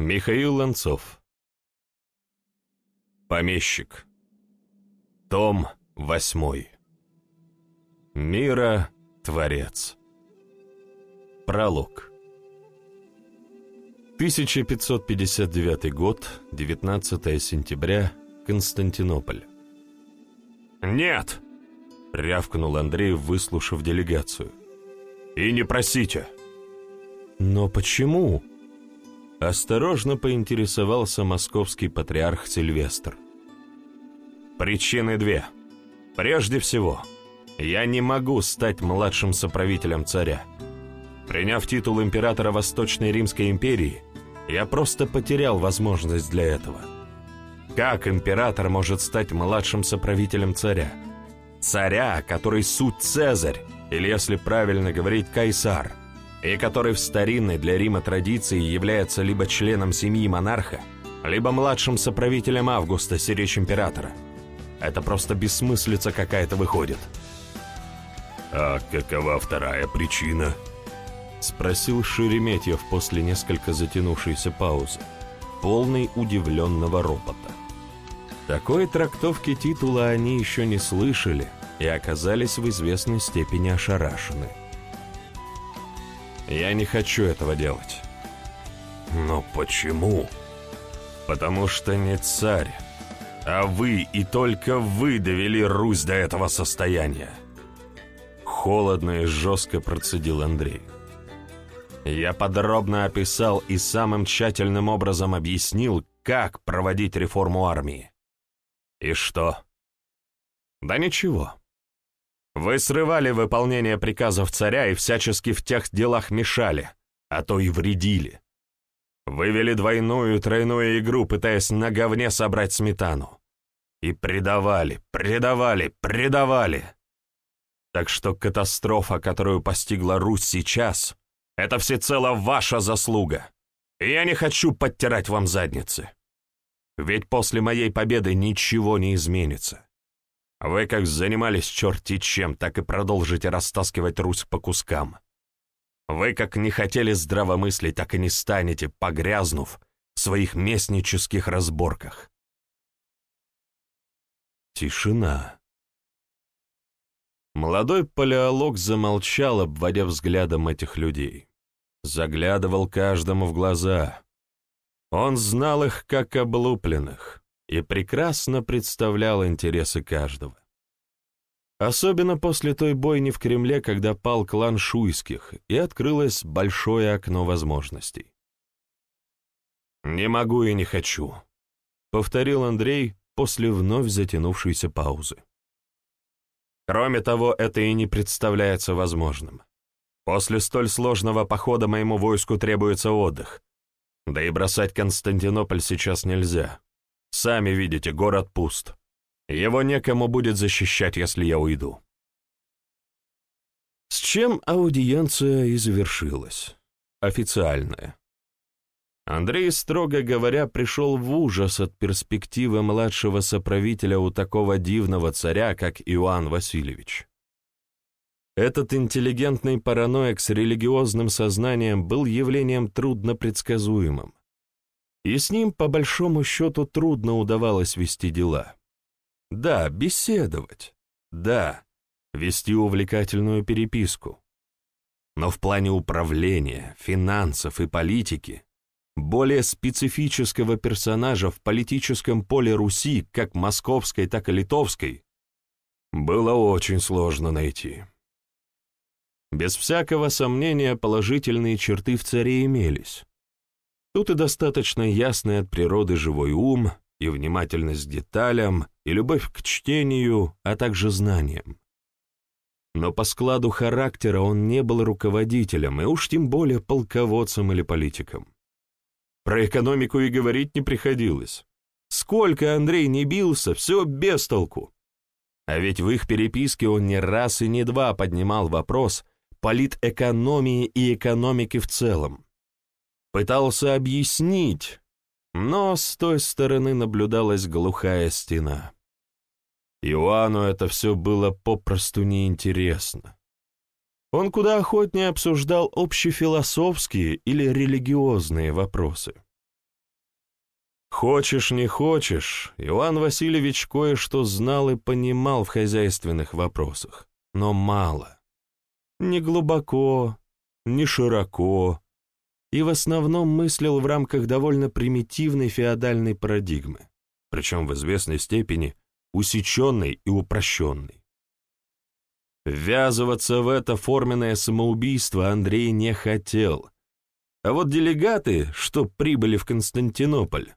Михаил Ланцов. Помещик. Том восьмой. Мира Творец. Пролог. 1559 год, 19 сентября, Константинополь. «Нет!» — рявкнул Андрей, выслушав делегацию. «И не просите!» «Но почему?» Осторожно поинтересовался московский патриарх Сильвестр. «Причины две. Прежде всего, я не могу стать младшим соправителем царя. Приняв титул императора Восточной Римской империи, я просто потерял возможность для этого. Как император может стать младшим соправителем царя? Царя, который суть Цезарь, или, если правильно говорить, Кайсар, и который в старинной для Рима традиции является либо членом семьи монарха, либо младшим соправителем Августа, сиречь императора. Это просто бессмыслица какая-то выходит. «А какова вторая причина?» — спросил Шереметьев после несколько затянувшейся паузы, полной удивленного ропота. Такой трактовки титула они еще не слышали и оказались в известной степени ошарашены. «Я не хочу этого делать». «Но почему?» «Потому что не царь, а вы и только вы довели Русь до этого состояния». Холодно и жестко процедил Андрей. Я подробно описал и самым тщательным образом объяснил, как проводить реформу армии. И что? Да ничего. Вы срывали выполнение приказов царя и всячески в тех делах мешали, а то и вредили. Вывели двойную и тройную игру, пытаясь на говне собрать сметану. И предавали, предавали, предавали. Так что катастрофа, которую постигла Русь сейчас, это всецело ваша заслуга. Я не хочу подтирать вам задницы. Ведь после моей победы ничего не изменится. Вы как занимались черти чем, так и продолжите растаскивать Русь по кускам. Вы как не хотели здравомыслить, так и не станете, погрязнув в своих местнических разборках. Тишина. Молодой палеолог замолчал, обводя взглядом этих людей. Заглядывал каждому в глаза. Он знал их как облупленных и прекрасно представлял интересы каждого. Особенно после той бойни в Кремле, когда пал клан Шуйских, и открылось большое окно возможностей. «Не могу и не хочу», — повторил Андрей после вновь затянувшейся паузы. Кроме того, это и не представляется возможным. После столь сложного похода моему войску требуется отдых. Да и бросать Константинополь сейчас нельзя. Сами видите, город пуст. Его некому будет защищать, если я уйду. С чем аудиенция и завершилась. Официальная. Андрей, строго говоря, пришел в ужас от перспективы младшего соправителя у такого дивного царя, как Иоанн Васильевич. Этот интеллигентный параноик с религиозным сознанием был явлением трудно предсказуемым. И с ним, по большому счету, трудно удавалось вести дела. Да, беседовать. Да, вести увлекательную переписку. Но в плане управления, финансов и политики более специфического персонажа в политическом поле Руси, как московской, так и литовской, было очень сложно найти. Без всякого сомнения положительные черты в царе имелись. Тут и достаточно ясный от природы живой ум, и внимательность к деталям, и любовь к чтению, а также знаниям. Но по складу характера он не был руководителем, и уж тем более полководцем или политиком. Про экономику и говорить не приходилось. Сколько Андрей не бился, все без толку. А ведь в их переписке он не раз и не два поднимал вопрос политэкономии и экономики в целом. Пытался объяснить, но с той стороны наблюдалась глухая стена. Иоанну это все было попросту неинтересно. Он куда охотнее обсуждал общефилософские или религиозные вопросы. Хочешь, не хочешь, Иван Васильевич кое-что знал и понимал в хозяйственных вопросах, но мало. Не глубоко, не широко, и в основном мыслил в рамках довольно примитивной феодальной парадигмы, причем в известной степени усеченной и упрощенной. Ввязываться в это форменное самоубийство Андрей не хотел, а вот делегаты, что прибыли в Константинополь,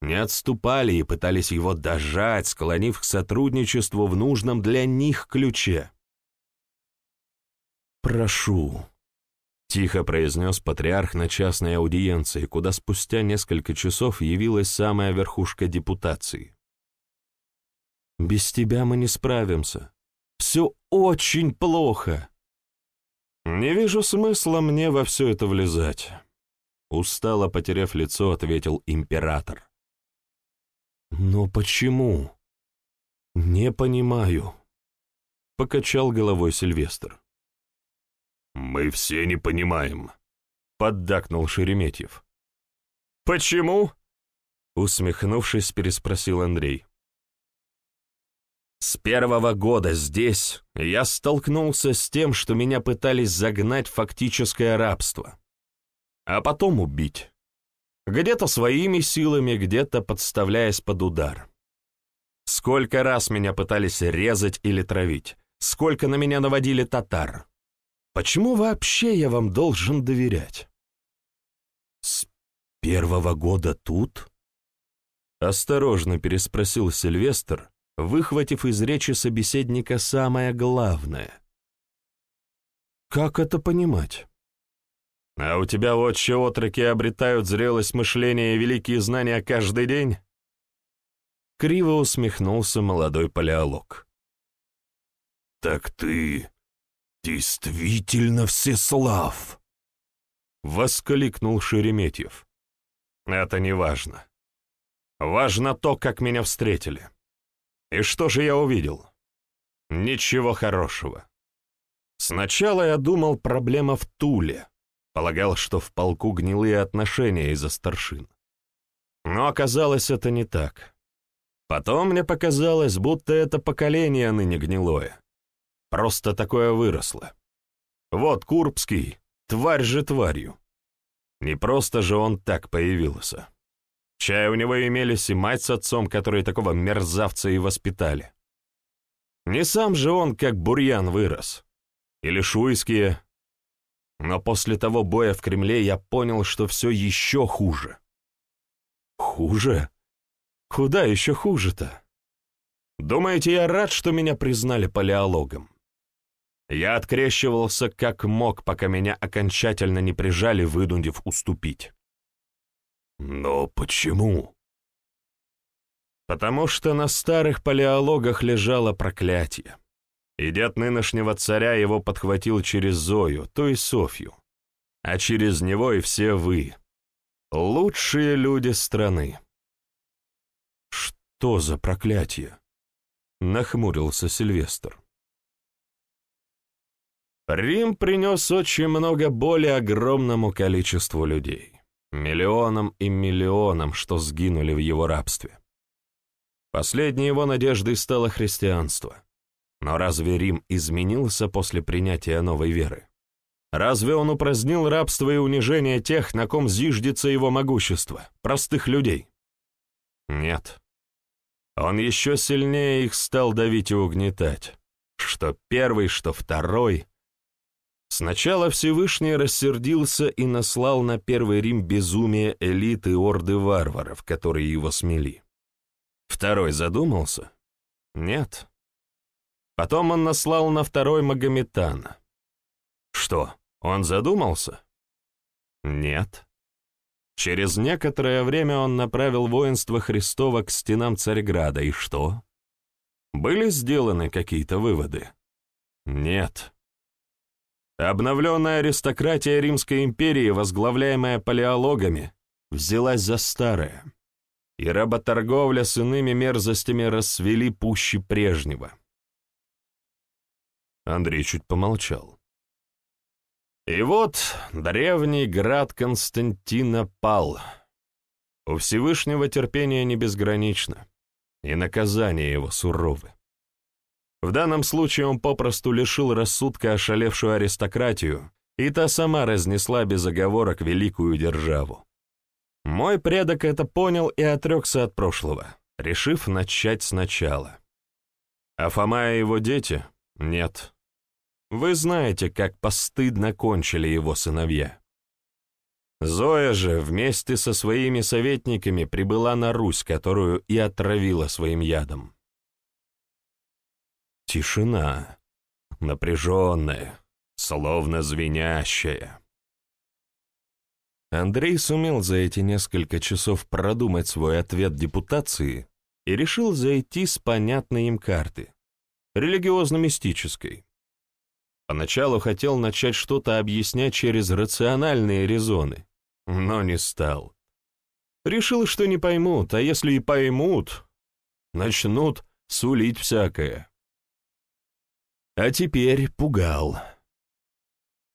не отступали и пытались его дожать, склонив к сотрудничеству в нужном для них ключе. «Прошу», — тихо произнес патриарх на частной аудиенции, куда спустя несколько часов явилась самая верхушка депутации. «Без тебя мы не справимся. Все очень плохо». «Не вижу смысла мне во все это влезать», — устало потеряв лицо, ответил император. «Но почему?» «Не понимаю», — покачал головой Сильвестр. «Мы все не понимаем», — поддакнул Шереметьев. «Почему?» — усмехнувшись, переспросил Андрей. «С первого года здесь я столкнулся с тем, что меня пытались загнать фактическое рабство, а потом убить. Где-то своими силами, где-то подставляясь под удар. Сколько раз меня пытались резать или травить, сколько на меня наводили татар. Почему вообще я вам должен доверять? С первого года тут? Осторожно переспросил Сильвестр, выхватив из речи собеседника самое главное. Как это понимать? А у тебя вот чего отроки обретают зрелость мышления и великие знания каждый день? Криво усмехнулся молодой палеолог. «Так ты действительно всеслав!» — воскликнул Шереметьев. «Это не важно. Важно то, как меня встретили. И что же я увидел? Ничего хорошего. Сначала я думал, проблема в Туле. Полагал, что в полку гнилые отношения из-за старшин. Но оказалось, это не так. Потом мне показалось, будто это поколение ныне гнилое. Просто такое выросло. Вот Курбский, тварь же тварью. Не просто же он так появился. Чай у него имелись и мать с отцом, которые такого мерзавца и воспитали. Не сам же он, как бурьян, вырос. Или шуйские. Но после того боя в Кремле я понял, что все еще хуже. Хуже? Куда еще хуже-то? Думаете, я рад, что меня признали палеологом? Я открещивался как мог, пока меня окончательно не прижали, вынудив уступить. Но почему? Потому что на старых палеологах лежало проклятие. И дед нынешнего царя его подхватил через Зою, то есть Софью. А через него и все вы. Лучшие люди страны. Что за проклятие? Нахмурился Сильвестр. Рим принес очень много боли огромному количеству людей, миллионам и миллионам, что сгинули в его рабстве. Последней его надеждой стало христианство. Но разве Рим изменился после принятия новой веры? Разве он упразднил рабство и унижение тех, на ком зиждется его могущество, простых людей? Нет. Он еще сильнее их стал давить и угнетать. Что первый, что второй — Сначала Всевышний рассердился и наслал на Первый Рим безумие элиты орды варваров, которые его смели. Второй задумался? Нет. Потом он наслал на второй Магометана. Что, он задумался? Нет. Через некоторое время он направил воинство Христова к стенам Царьграда, и что? Были сделаны какие-то выводы? Нет. Обновленная аристократия Римской империи, возглавляемая палеологами, взялась за старое, и работорговля с иными мерзостями расцвели пуще прежнего. Андрей чуть помолчал. И вот древний град Константина пал. У Всевышнего терпение не безгранично, и наказание его суровы. В данном случае он попросту лишил рассудка ошалевшую аристократию, и та сама разнесла без оговорок великую державу. Мой предок это понял и отрекся от прошлого, решив начать сначала. А Фома и его дети — нет. Вы знаете, как постыдно кончили его сыновья. Зоя же вместе со своими советниками прибыла на Русь, которую и отравила своим ядом. Тишина, напряженная, словно звенящая. Андрей сумел за эти несколько часов продумать свой ответ депутации и решил зайти с понятной им карты, религиозно-мистической. Поначалу хотел начать что-то объяснять через рациональные резоны, но не стал. Решил, что не поймут, а если и поймут, начнут сулить всякое. А теперь пугал.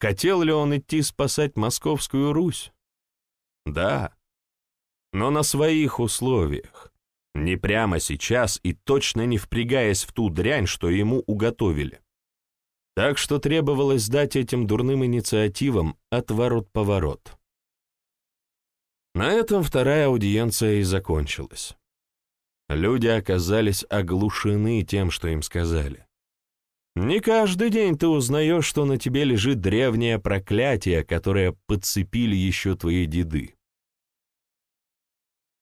Хотел ли он идти спасать Московскую Русь? Да, но на своих условиях, не прямо сейчас и точно не впрягаясь в ту дрянь, что ему уготовили. Так что требовалось дать этим дурным инициативам отворот-поворот. На этом вторая аудиенция и закончилась. Люди оказались оглушены тем, что им сказали. Не каждый день ты узнаешь, что на тебе лежит древнее проклятие, которое подцепили еще твои деды.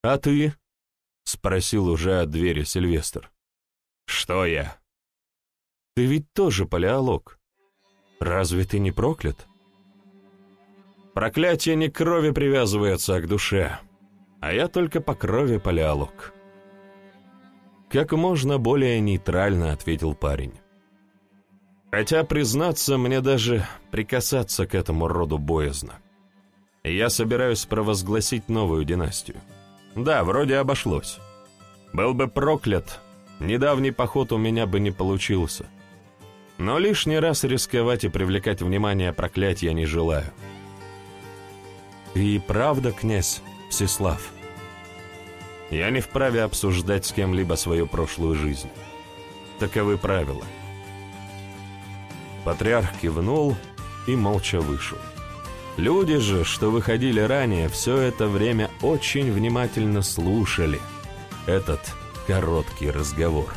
«А ты?» — спросил уже от двери Сильвестр. «Что я?» «Ты ведь тоже палеолог. Разве ты не проклят?» «Проклятие не к крови привязывается, а к душе, а я только по крови палеолог». Как можно более нейтрально ответил парень. Хотя, признаться, мне даже прикасаться к этому роду боязно. Я собираюсь провозгласить новую династию. Да, вроде обошлось. Был бы проклят, недавний поход у меня бы не получился. Но лишний раз рисковать и привлекать внимание проклятия не желаю. И правда, князь Всеслав? Я не вправе обсуждать с кем-либо свою прошлую жизнь. Таковы правила. Патриарх кивнул и молча вышел. Люди же, что выходили ранее, все это время очень внимательно слушали этот короткий разговор.